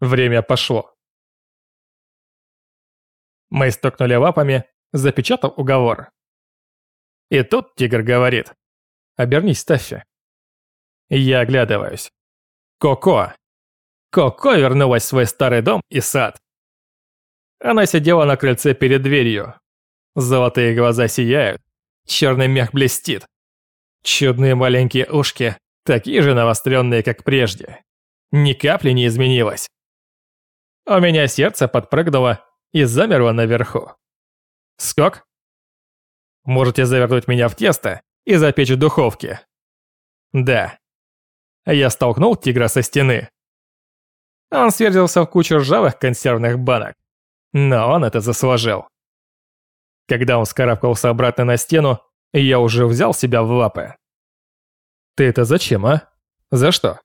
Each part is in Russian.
Время пошло. Мы стукнули лапами, запечатав уговор. И тут тигр говорит. «Обернись, Таффи». Я оглядываюсь. Коко. Коко вернулась в свой старый дом и сад. Она сидела на крыльце перед дверью. Золотые глаза сияют, черный мех блестит. Чудные маленькие ушки, такие же навостренные, как прежде. Ни капли не изменилось. У меня сердце подпрыгнуло и замерло наверху. Скок? Можете завернуть меня в тесто и запечь в духовке. Да. Я столкнул тигра со стены. Он сверзился в кучу ржавых консервных банок. Но он это заслужил. Когда он скарабкался обратно на стену, я уже взял себя в лапы. «Ты это зачем, а? За что?»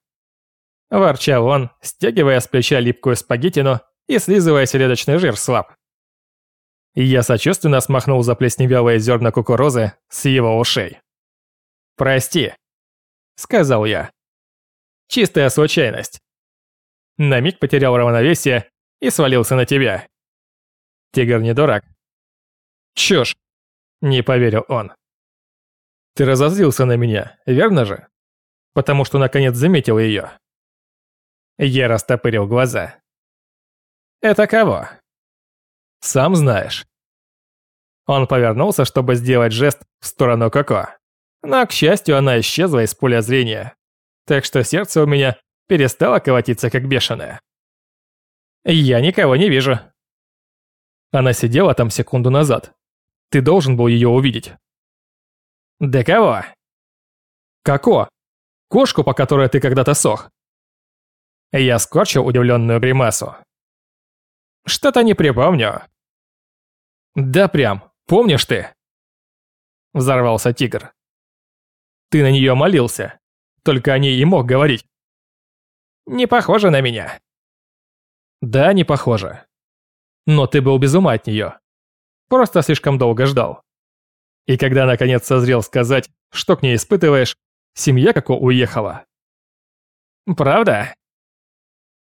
Ворчал он, стягивая с плеча липкую спагеттину и слизывая селедочный жир с лап. Я сочувственно смахнул заплесневелые зерна кукурузы с его ушей. «Прости», — сказал я. «Чистая случайность». На миг потерял равновесие и свалился на тебя. Тигр не дурак. Чушь, не поверил он. Ты разозлился на меня, верно же? Потому что наконец заметил ее. Я растопырил глаза. Это кого? Сам знаешь. Он повернулся, чтобы сделать жест в сторону Коко. Но, к счастью, она исчезла из поля зрения. Так что сердце у меня перестало колотиться как бешеное. Я никого не вижу. Она сидела там секунду назад. Ты должен был ее увидеть. Да кого? Како? Кошку, по которой ты когда-то сох. Я скорчил удивленную гримасу. Что-то не припомню. Да прям, помнишь ты? Взорвался тигр. Ты на нее молился, только о ней и мог говорить. Не похоже на меня. Да, не похоже. Но ты был без ума от нее. Просто слишком долго ждал. И когда наконец созрел сказать, что к ней испытываешь, семья како уехала. Правда?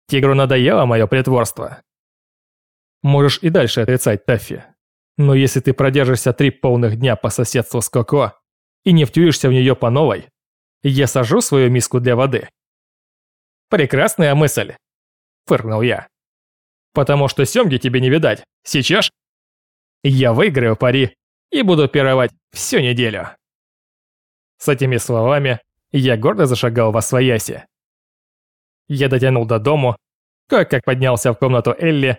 Тигру надоело мое притворство. Можешь и дальше отрицать Таффи. Но если ты продержишься три полных дня по соседству с Коко и не втюришься в нее по новой, я сажу свою миску для воды. Прекрасная мысль, фыркнул я. Потому что семги тебе не видать. Сейчас я выиграю пари и буду пировать всю неделю. С этими словами я гордо зашагал во свояси. Я дотянул до дому, кое-как поднялся в комнату Элли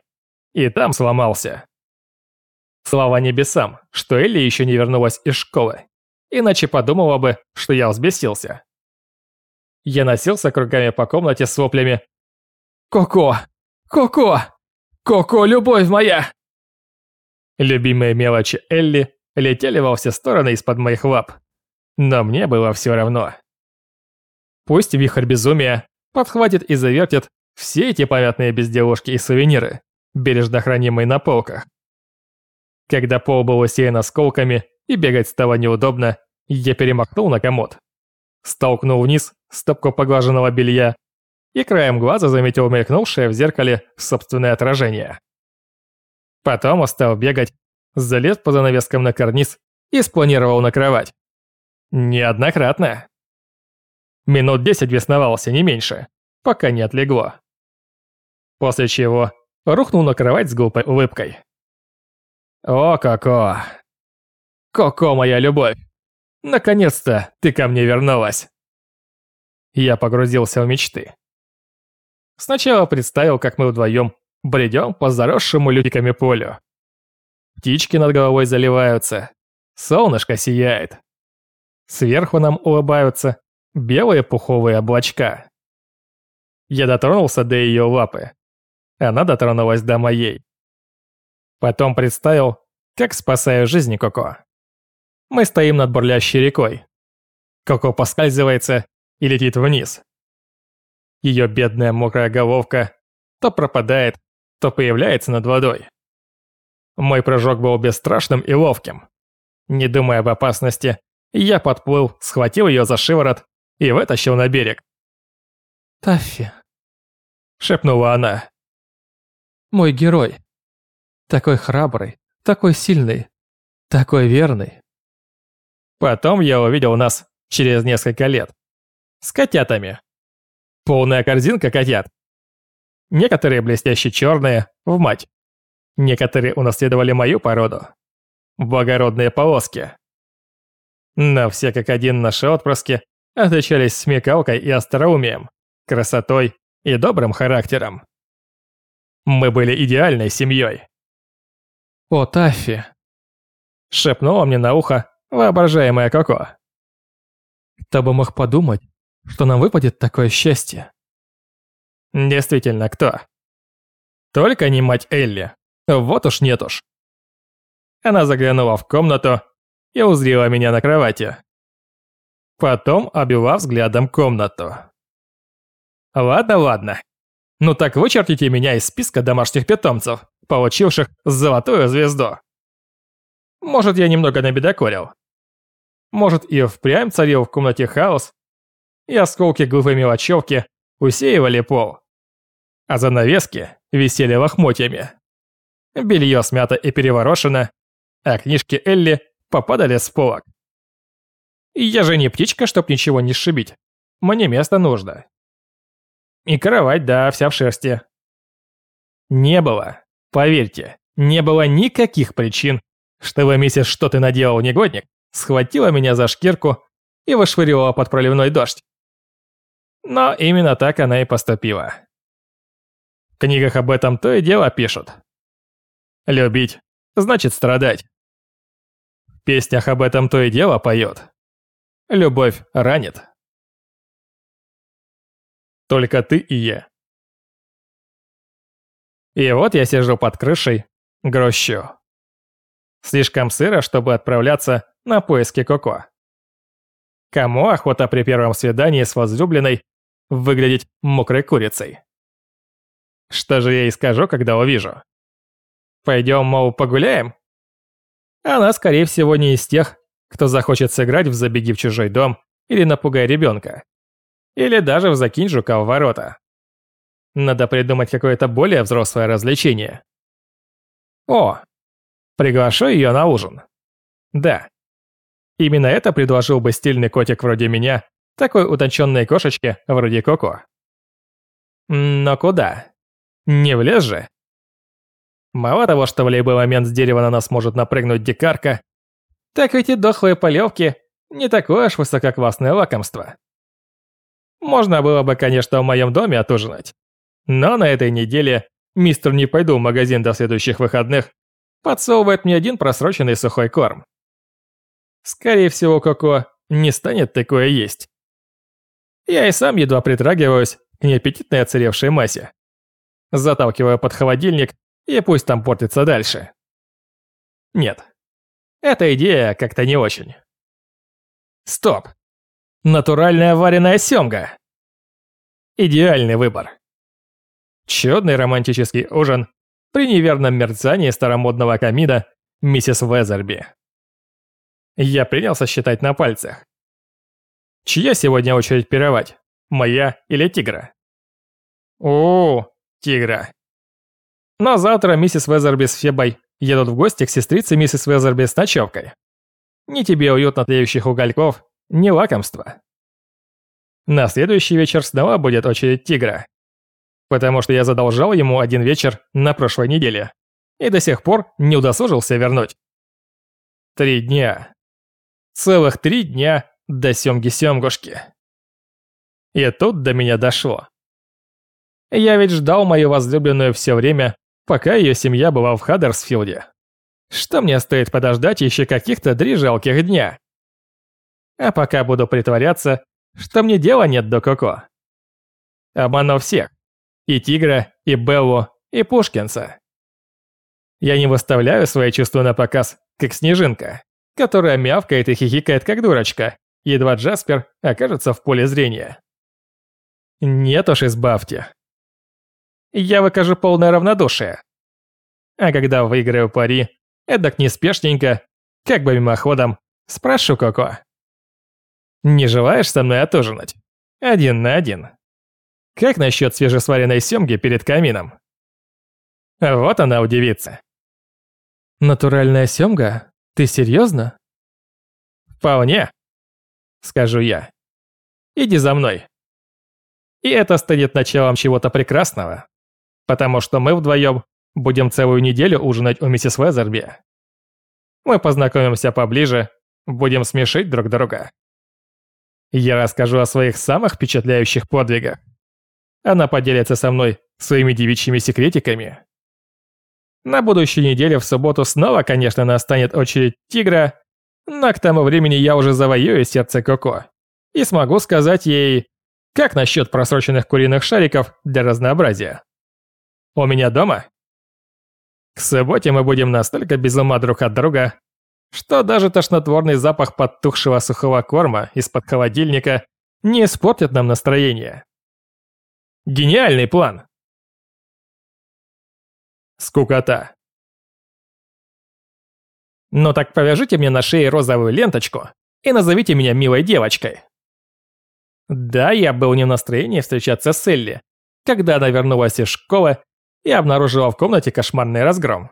и там сломался. Слава небесам, что Элли еще не вернулась из школы, иначе подумала бы, что я взбесился. Я носился кругами по комнате с воплями «Коко! Коко! Коко, любовь моя!» Любимые мелочи Элли летели во все стороны из-под моих лап, но мне было все равно. Пусть вихрь безумия подхватит и завертит все эти понятные безделушки и сувениры, бережно хранимые на полках. Когда пол был усеян осколками и бегать стало неудобно, я перемахнул на комод. Столкнул вниз стопку поглаженного белья и краем глаза заметил мелькнувшее в зеркале собственное отражение. Потом устал бегать, залез по занавескам на карниз и спланировал на кровать. Неоднократно. Минут десять бесновался, не меньше, пока не отлегло. После чего рухнул на кровать с глупой улыбкой. «О, Коко! Коко, моя любовь! Наконец-то ты ко мне вернулась!» Я погрузился в мечты. Сначала представил, как мы вдвоем бредем по заросшему лютиками полю. Птички над головой заливаются, солнышко сияет. Сверху нам улыбаются белые пуховые облачка. Я дотронулся до ее лапы. Она дотронулась до моей. Потом представил, как спасаю жизнь Коко. Мы стоим над бурлящей рекой. Коко поскальзывается и летит вниз. Ее бедная мокрая головка то пропадает, то появляется над водой. Мой прыжок был бесстрашным и ловким. Не думая об опасности, я подплыл, схватил ее за шиворот и вытащил на берег. «Таффи», — шепнула она. Мой герой. Такой храбрый, такой сильный, такой верный. Потом я увидел нас через несколько лет. С котятами. Полная корзинка котят. Некоторые блестяще черные, в мать. Некоторые унаследовали мою породу. Благородные полоски. Но все как один наши отпрыски отличались смекалкой и остроумием, красотой и добрым характером. Мы были идеальной семьей. «О, Таффи!» – шепнула мне на ухо воображаемая Коко. «Кто бы мог подумать, что нам выпадет такое счастье?» «Действительно, кто?» «Только не мать Элли. Вот уж нет уж». Она заглянула в комнату и узрела меня на кровати. Потом обвела взглядом комнату. «Ладно, ладно. Ну так вычертите меня из списка домашних питомцев, получивших золотую звезду. Может, я немного набедокурил. Может, и впрямь царил в комнате хаос, и осколки глупой мелочевки усеивали пол, а занавески висели лохмотьями. Белье смято и переворошено, а книжки Элли попадали с полок. Я же не птичка, чтоб ничего не сшибить. Мне место нужно. И кровать, да, вся в шерсти. Не было, поверьте, не было никаких причин, чтобы миссис «Что ты наделал, негодник?» схватила меня за шкирку и вышвырила под проливной дождь. Но именно так она и поступила. В книгах об этом то и дело пишут. Любить значит страдать. В песнях об этом то и дело поет. Любовь ранит. Только ты и я. И вот я сижу под крышей, грущу. Слишком сыро, чтобы отправляться на поиски Коко. Кому охота при первом свидании с возлюбленной выглядеть мокрой курицей? Что же я ей скажу, когда увижу? Пойдем, мол, погуляем? Она, скорее всего, не из тех, кто захочет сыграть в «Забеги в чужой дом» или «Напугай ребенка». Или даже в «Закинь жука в ворота». Надо придумать какое-то более взрослое развлечение. О, приглашу ее на ужин. Да. Именно это предложил бы стильный котик вроде меня, такой утонченной кошечке вроде Коко. Но куда? Не в лес же? Мало того, что в любой момент с дерева на нас может напрыгнуть дикарка, так ведь и дохлые полевки не такое уж высококлассное лакомство. Можно было бы, конечно, в моем доме отужинать. Но на этой неделе мистер «Не пойду в магазин до следующих выходных» подсовывает мне один просроченный сухой корм. Скорее всего, Коко не станет такое есть. Я и сам едва притрагиваюсь к неаппетитной оцаревшей массе. Заталкиваю под холодильник, и пусть там портится дальше. Нет, эта идея как-то не очень. Стоп. Натуральная вареная семга. Идеальный выбор. Чудный романтический ужин при неверном мерцании старомодного камина миссис Везерби. Я принялся считать на пальцах. Чья сегодня очередь пировать? Моя или тигра? О, тигра. Но завтра миссис Везерби с Фебой едут в гости к сестрице миссис Везерби с ночевкой. Ни тебе уютно тлеющих угольков, не лакомство. На следующий вечер снова будет очередь тигра. Потому что я задолжал ему один вечер на прошлой неделе. И до сих пор не удосужился вернуть. Три дня. Целых три дня до семги-семгушки. И тут до меня дошло. Я ведь ждал мою возлюбленную все время, пока ее семья была в Хаддерсфилде. Что мне стоит подождать еще каких-то три жалких дня? А пока буду притворяться, что мне дела нет до Коко. Обману всех. И Тигра, и Беллу, и Пушкинца. Я не выставляю свои чувства на показ, как снежинка, которая мявкает и хихикает, как дурочка, едва Джаспер окажется в поле зрения. Нет уж, избавьте. Я выкажу полное равнодушие. А когда выиграю пари, эдак неспешненько, как бы мимоходом, спрошу Коко. Не желаешь со мной отужинать? Один на один. Как насчет свежесваренной семги перед камином? Вот она удивится. Натуральная семга? Ты серьезно? Вполне, скажу я. Иди за мной. И это станет началом чего-то прекрасного, потому что мы вдвоем будем целую неделю ужинать у миссис Везерби. Мы познакомимся поближе, будем смешить друг друга. Я расскажу о своих самых впечатляющих подвигах. Она поделится со мной своими девичьими секретиками. На будущей неделе в субботу снова, конечно, настанет очередь тигра, но к тому времени я уже завоюю сердце Коко и смогу сказать ей, как насчет просроченных куриных шариков для разнообразия. У меня дома? К субботе мы будем настолько без ума друг от друга, что даже тошнотворный запах подтухшего сухого корма из-под холодильника не испортит нам настроение. Гениальный план! Скукота. Ну так повяжите мне на шее розовую ленточку и назовите меня милой девочкой. Да, я был не в настроении встречаться с Элли, когда она вернулась из школы и обнаружила в комнате кошмарный разгром.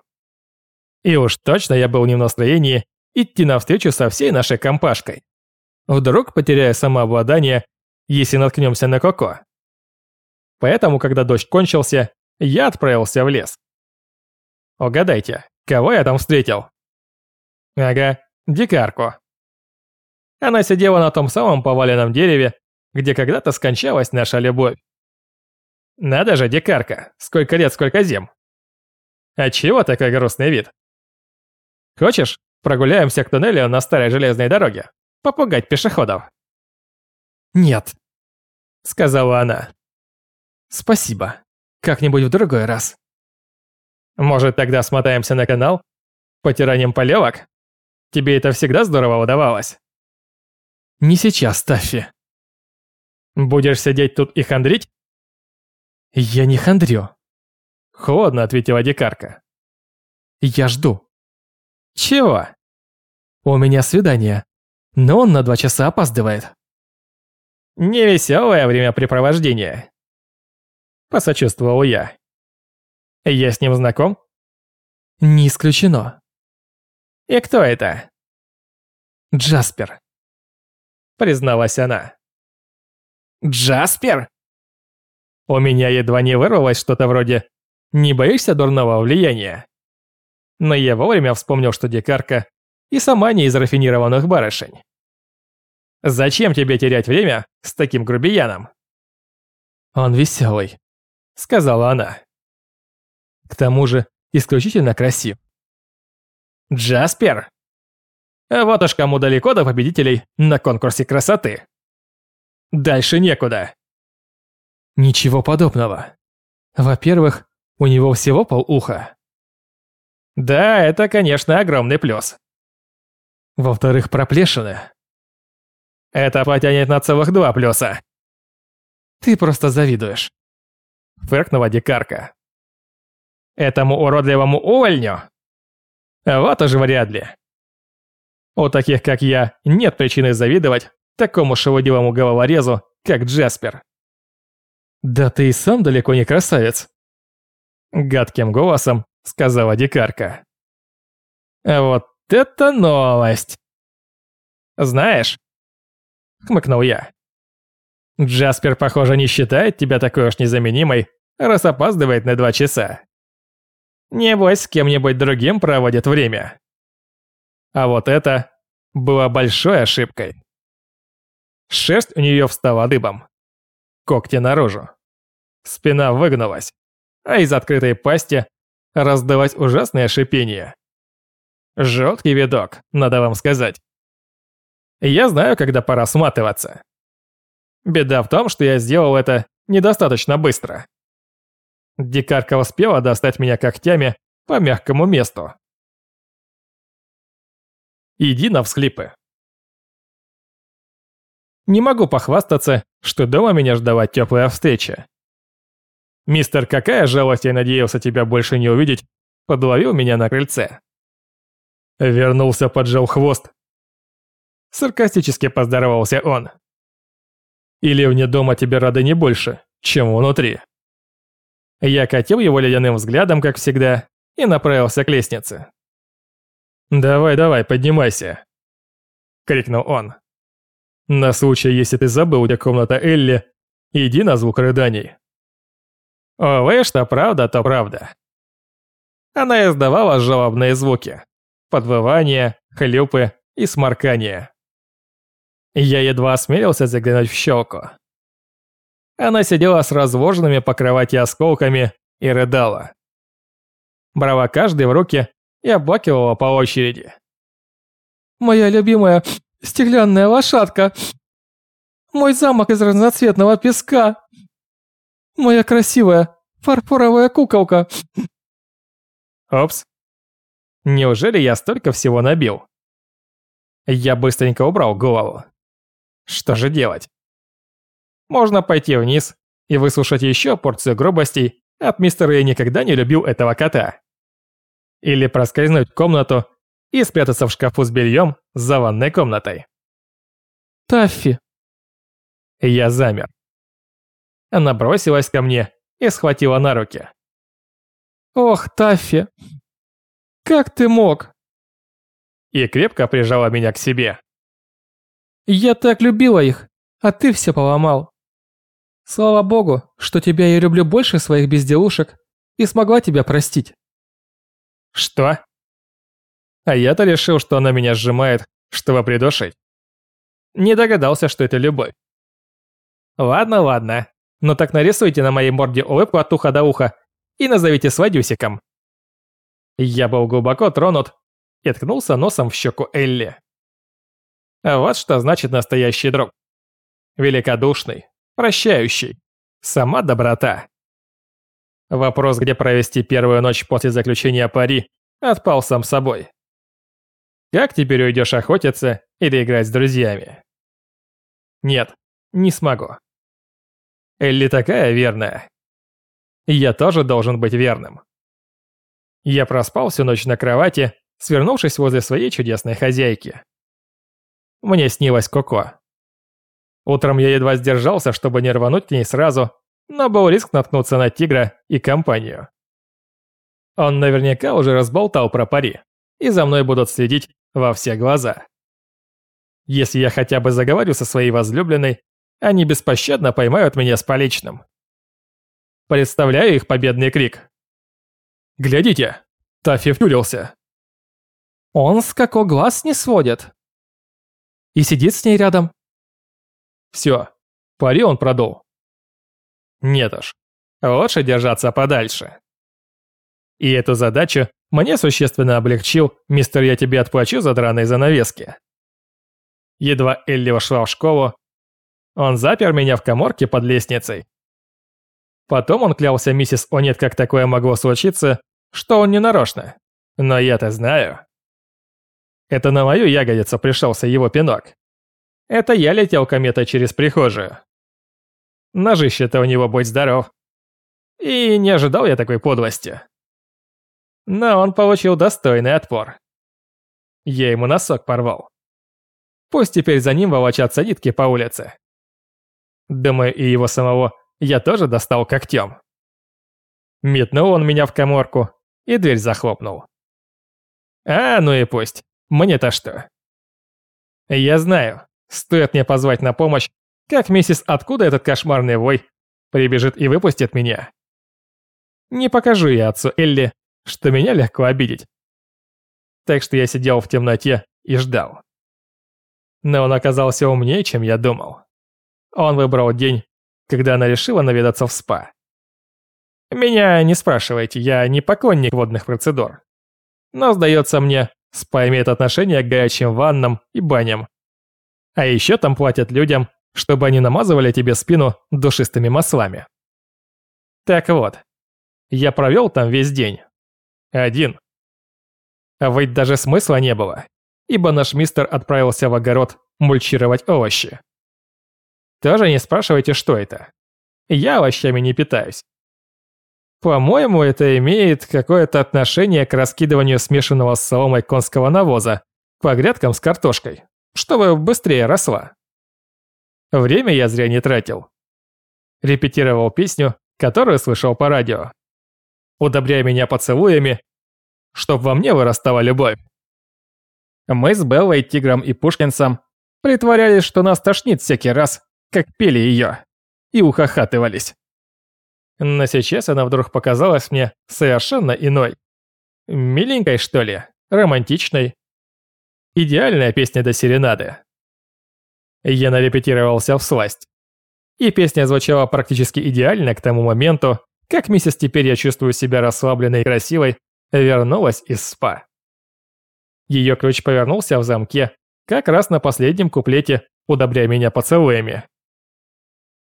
И уж точно я был не в настроении идти навстречу со всей нашей компашкой. Вдруг потеряя самообладание, если наткнемся на Коко. Поэтому, когда дождь кончился, я отправился в лес. Угадайте, кого я там встретил? Ага, дикарку. Она сидела на том самом поваленном дереве, где когда-то скончалась наша любовь. Надо же, дикарка, сколько лет, сколько зим. А чего такой грустный вид? Хочешь, прогуляемся к туннелю на старой железной дороге? Попугать пешеходов? Нет, сказала она. Спасибо. Как-нибудь в другой раз. Может, тогда смотаемся на канал? Потиранием полевок? Тебе это всегда здорово удавалось? Не сейчас, Таффи. Будешь сидеть тут и хандрить? Я не хандрю. Холодно ответила дикарка. Я жду. Чего? У меня свидание, но он на два часа опаздывает. Невеселое времяпрепровождение. Посочувствовал я. Я с ним знаком? Не исключено. И кто это? Джаспер. Призналась она. Джаспер? У меня едва не вырвалось что-то вроде «Не боишься дурного влияния?» Но я вовремя вспомнил, что дикарка и сама не из рафинированных барышень. «Зачем тебе терять время с таким грубияном?» «Он веселый», — сказала она. «К тому же исключительно красив». «Джаспер?» Вот уж кому далеко до победителей на конкурсе красоты. Дальше некуда. Ничего подобного. Во-первых, у него всего полуха. Да, это, конечно, огромный плюс. Во-вторых, проплешины. Это потянет на целых два плюса. Ты просто завидуешь. Фыркнула дикарка. Этому уродливому увольню? Вот уж вряд ли. У таких, как я, нет причины завидовать такому шелудивому головорезу, как Джаспер. «Да ты и сам далеко не красавец», — гадким голосом сказала дикарка. «Вот это новость!» «Знаешь», — хмыкнул я, «Джаспер, похоже, не считает тебя такой уж незаменимой, раз опаздывает на два часа. Небось, с кем-нибудь другим проводит время. А вот это было большой ошибкой. Шерсть у нее встала дыбом. Когти наружу. Спина выгнулась, а из открытой пасти раздалось ужасное шипение. Жуткий видок, надо вам сказать. Я знаю, когда пора сматываться. Беда в том, что я сделал это недостаточно быстро. Дикарка успела достать меня когтями по мягкому месту. Иди на всхлипы. Не могу похвастаться, что дома меня ждала теплая встреча. Мистер, какая жалость, я надеялся тебя больше не увидеть, подловил меня на крыльце. Вернулся, поджал хвост. Саркастически поздоровался он. Или вне дома тебе рады не больше, чем внутри. Я катил его ледяным взглядом, как всегда, и направился к лестнице. «Давай, давай, поднимайся!» — крикнул он. «На случай, если ты забыл, где комната Элли, иди на звук рыданий». Увы, что правда, то правда. Она издавала жалобные звуки. Подвывания, хлюпы и сморкания. Я едва осмелился заглянуть в щелку. Она сидела с разложенными по кровати осколками и рыдала. Брала каждый в руки и оплакивала по очереди. «Моя любимая стеклянная лошадка! Мой замок из разноцветного песка! Моя красивая фарфоровая куколка!» Опс. Неужели я столько всего набил? Я быстренько убрал голову. Что же делать? Можно пойти вниз и выслушать еще порцию грубостей от мистера «Я никогда не любил этого кота». Или проскользнуть в комнату и спрятаться в шкафу с бельем за ванной комнатой. Таффи. Я замер. Она бросилась ко мне и схватила на руки. «Ох, Таффи, как ты мог?» И крепко прижала меня к себе. «Я так любила их, а ты все поломал. Слава богу, что тебя я люблю больше своих безделушек и смогла тебя простить. Что? А я-то решил, что она меня сжимает, чтобы придушить. Не догадался, что это любовь. Ладно, ладно. Но так нарисуйте на моей морде улыбку от уха до уха и назовите свадюсиком. Я был глубоко тронут и ткнулся носом в щеку Элли. А вот что значит настоящий друг. Великодушный, прощающий, сама доброта. Вопрос, где провести первую ночь после заключения пари, отпал сам собой. Как теперь уйдешь охотиться или играть с друзьями? Нет, не смогу. Элли такая верная. Я тоже должен быть верным. Я проспал всю ночь на кровати, свернувшись возле своей чудесной хозяйки. Мне снилась Коко. Утром я едва сдержался, чтобы не рвануть к ней сразу, но был риск наткнуться на тигра и компанию. Он наверняка уже разболтал про пари, и за мной будут следить во все глаза. Если я хотя бы заговорю со своей возлюбленной, они беспощадно поймают меня с поличным. Представляю их победный крик. «Глядите, Таффи втюрился!» Он с како глаз не сводит. И сидит с ней рядом. Все, пари он продул. Нет уж, лучше держаться подальше. И эту задачу мне существенно облегчил мистер «Я тебе отплачу за драные занавески». Едва Элли вошла в школу, он запер меня в коморке под лестницей. Потом он клялся миссис Онет, как такое могло случиться, что он не нарочно. Но я-то знаю. Это на мою ягодицу пришелся его пинок. Это я летел кометой через прихожую. Ножище-то у него будь здоров. И не ожидал я такой подлости. Но он получил достойный отпор. Я ему носок порвал. Пусть теперь за ним волочатся нитки по улице. Думаю, и его самого я тоже достал когтем. Метнул он меня в коморку и дверь захлопнул. А, ну и пусть. Мне-то что? Я знаю, Стоит мне позвать на помощь, как миссис «Откуда этот кошмарный вой?» прибежит и выпустит меня. Не покажу я отцу Элли, что меня легко обидеть. Так что я сидел в темноте и ждал. Но он оказался умнее, чем я думал. Он выбрал день, когда она решила наведаться в спа. Меня не спрашивайте, я не поклонник водных процедур. Но, сдается мне, спа имеет отношение к горячим ваннам и баням, а еще там платят людям, чтобы они намазывали тебе спину душистыми маслами. Так вот, я провел там весь день. Один. А ведь даже смысла не было, ибо наш мистер отправился в огород мульчировать овощи. Тоже не спрашивайте, что это. Я овощами не питаюсь. По-моему, это имеет какое-то отношение к раскидыванию смешанного с соломой конского навоза по грядкам с картошкой чтобы быстрее росла. Время я зря не тратил. Репетировал песню, которую слышал по радио. удобряя меня поцелуями, чтоб во мне вырастала любовь. Мы с Беллой, Тигром и Пушкинцем притворялись, что нас тошнит всякий раз, как пели ее, и ухахатывались. Но сейчас она вдруг показалась мне совершенно иной. Миленькой, что ли, романтичной. Идеальная песня до серенады. Я нарепетировался в сласть. И песня звучала практически идеально к тому моменту, как миссис «Теперь я чувствую себя расслабленной и красивой» вернулась из спа. Ее ключ повернулся в замке, как раз на последнем куплете, удобряя меня поцелуями.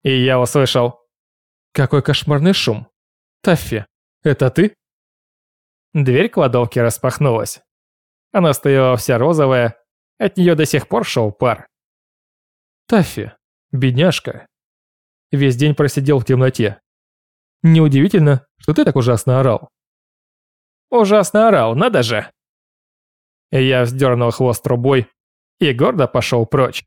И я услышал «Какой кошмарный шум! Таффи, это ты?» Дверь кладовки распахнулась. Она стояла вся розовая, от нее до сих пор шел пар. Таффи, бедняжка. Весь день просидел в темноте. Неудивительно, что ты так ужасно орал. Ужасно орал, надо же. Я вздернул хвост трубой и гордо пошел прочь.